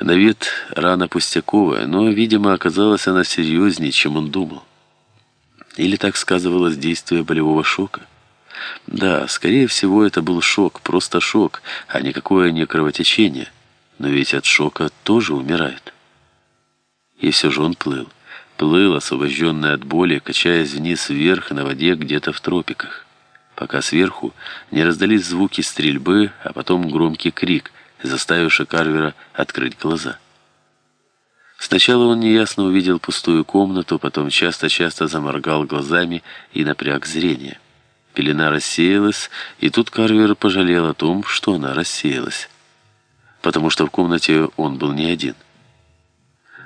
На вид рана пустяковая, но, видимо, оказалась она серьезнее, чем он думал. Или так сказывалось действие болевого шока? Да, скорее всего, это был шок, просто шок, а никакое не кровотечение. Но ведь от шока тоже умирает. И все же он плыл. Плыл, освобожденный от боли, качаясь вниз-вверх на воде где-то в тропиках. Пока сверху не раздались звуки стрельбы, а потом громкий крик, заставивший Карвера открыть глаза. Сначала он неясно увидел пустую комнату, потом часто-часто заморгал глазами и напряг зрение. Пелена рассеялась, и тут Карвер пожалел о том, что она рассеялась. Потому что в комнате он был не один.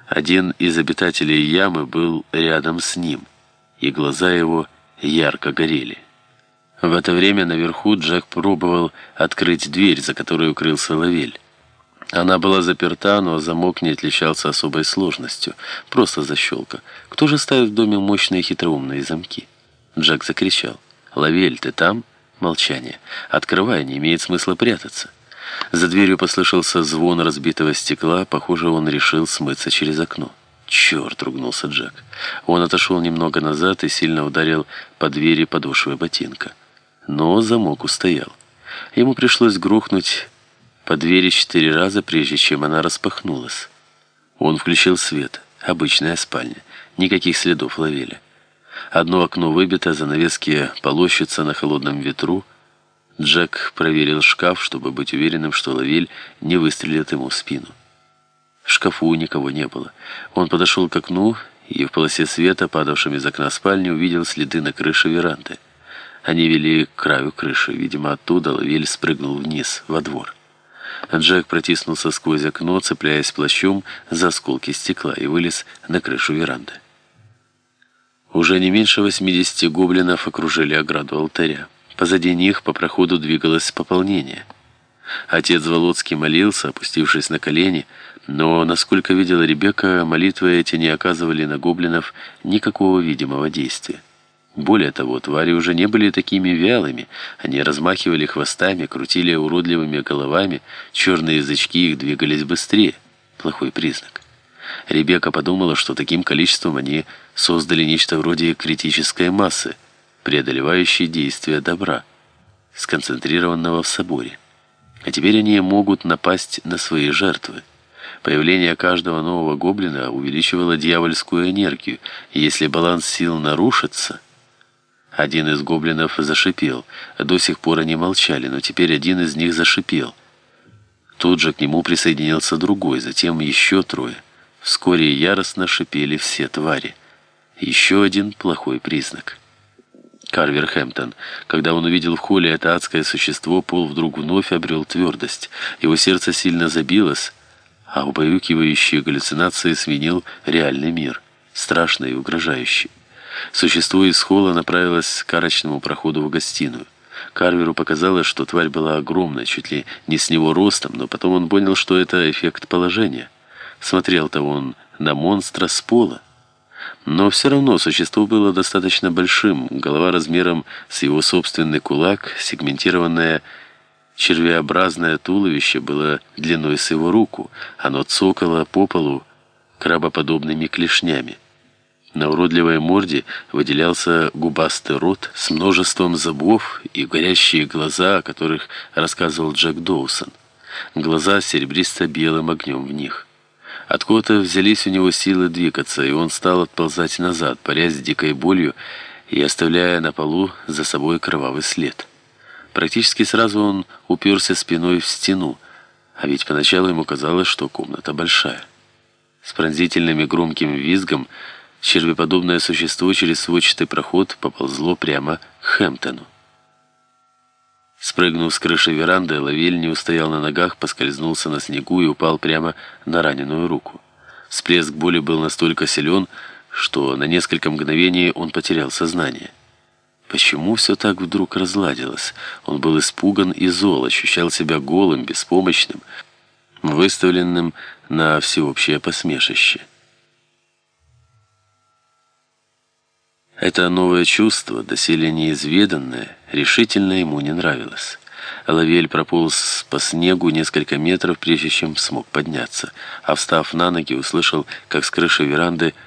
Один из обитателей ямы был рядом с ним, и глаза его ярко горели. В это время наверху Джек пробовал открыть дверь, за которой укрылся Лавель. Она была заперта, но замок не отличался особой сложностью. Просто защелка. Кто же ставит в доме мощные хитроумные замки? Джек закричал. «Лавель, ты там?» Молчание. «Открывай, не имеет смысла прятаться». За дверью послышался звон разбитого стекла. Похоже, он решил смыться через окно. «Черт!» — ругнулся Джек. Он отошел немного назад и сильно ударил по двери подошвой ботинка. Но замок устоял. Ему пришлось грохнуть по двери четыре раза, прежде чем она распахнулась. Он включил свет. Обычная спальня. Никаких следов ловили. Одно окно выбито, занавески полощутся на холодном ветру. Джек проверил шкаф, чтобы быть уверенным, что Лавель не выстрелит ему в спину. В шкафу никого не было. Он подошел к окну и в полосе света, падавшем из окна спальни, увидел следы на крыше веранды. Они вели к краю крыши. Видимо, оттуда Лавель спрыгнул вниз, во двор. Джек протиснулся сквозь окно, цепляясь плащом за осколки стекла, и вылез на крышу веранды. Уже не меньше 80 гоблинов окружили ограду алтаря. Позади них по проходу двигалось пополнение. Отец Володский молился, опустившись на колени, но, насколько видела Ребекка, молитвы эти не оказывали на гоблинов никакого видимого действия. Более того, твари уже не были такими вялыми, они размахивали хвостами, крутили уродливыми головами, черные язычки их двигались быстрее. Плохой признак. Ребекка подумала, что таким количеством они создали нечто вроде критической массы, преодолевающей действия добра, сконцентрированного в соборе. А теперь они могут напасть на свои жертвы. Появление каждого нового гоблина увеличивало дьявольскую энергию, и если баланс сил нарушится... Один из гоблинов зашипел. До сих пор они молчали, но теперь один из них зашипел. Тут же к нему присоединился другой, затем еще трое. Вскоре яростно шипели все твари. Еще один плохой признак. Карвер Хэмптон. Когда он увидел в холле это адское существо, Пол вдруг вновь обрел твердость. Его сердце сильно забилось, а убаюкивающие галлюцинации сменил реальный мир, страшный и угрожающий. Существо из холла направилось к арочному проходу в гостиную. Карверу показалось, что тварь была огромной, чуть ли не с него ростом, но потом он понял, что это эффект положения. Смотрел-то он на монстра с пола. Но все равно существо было достаточно большим, голова размером с его собственный кулак, сегментированное червеобразное туловище было длиной с его руку, оно цокало по полу крабоподобными клешнями. На уродливой морде выделялся губастый рот с множеством зубов и горящие глаза, о которых рассказывал Джек Доусон. Глаза серебристо-белым огнем в них. Откуда-то взялись у него силы двигаться, и он стал отползать назад, парясь с дикой болью и оставляя на полу за собой кровавый след. Практически сразу он уперся спиной в стену, а ведь поначалу ему казалось, что комната большая. С пронзительным и громким визгом червеподобное существо через сводчатый проход поползло прямо к Хэмптону. Спрыгнув с крыши веранды, Лавель не устоял на ногах, поскользнулся на снегу и упал прямо на раненую руку. Всплеск боли был настолько силен, что на несколько мгновений он потерял сознание. Почему все так вдруг разладилось? Он был испуган и зол, ощущал себя голым, беспомощным, выставленным на всеобщее посмешище. Это новое чувство, доселе неизведанное, решительно ему не нравилось. Лавель прополз по снегу несколько метров, прежде чем смог подняться, а встав на ноги, услышал, как с крыши веранды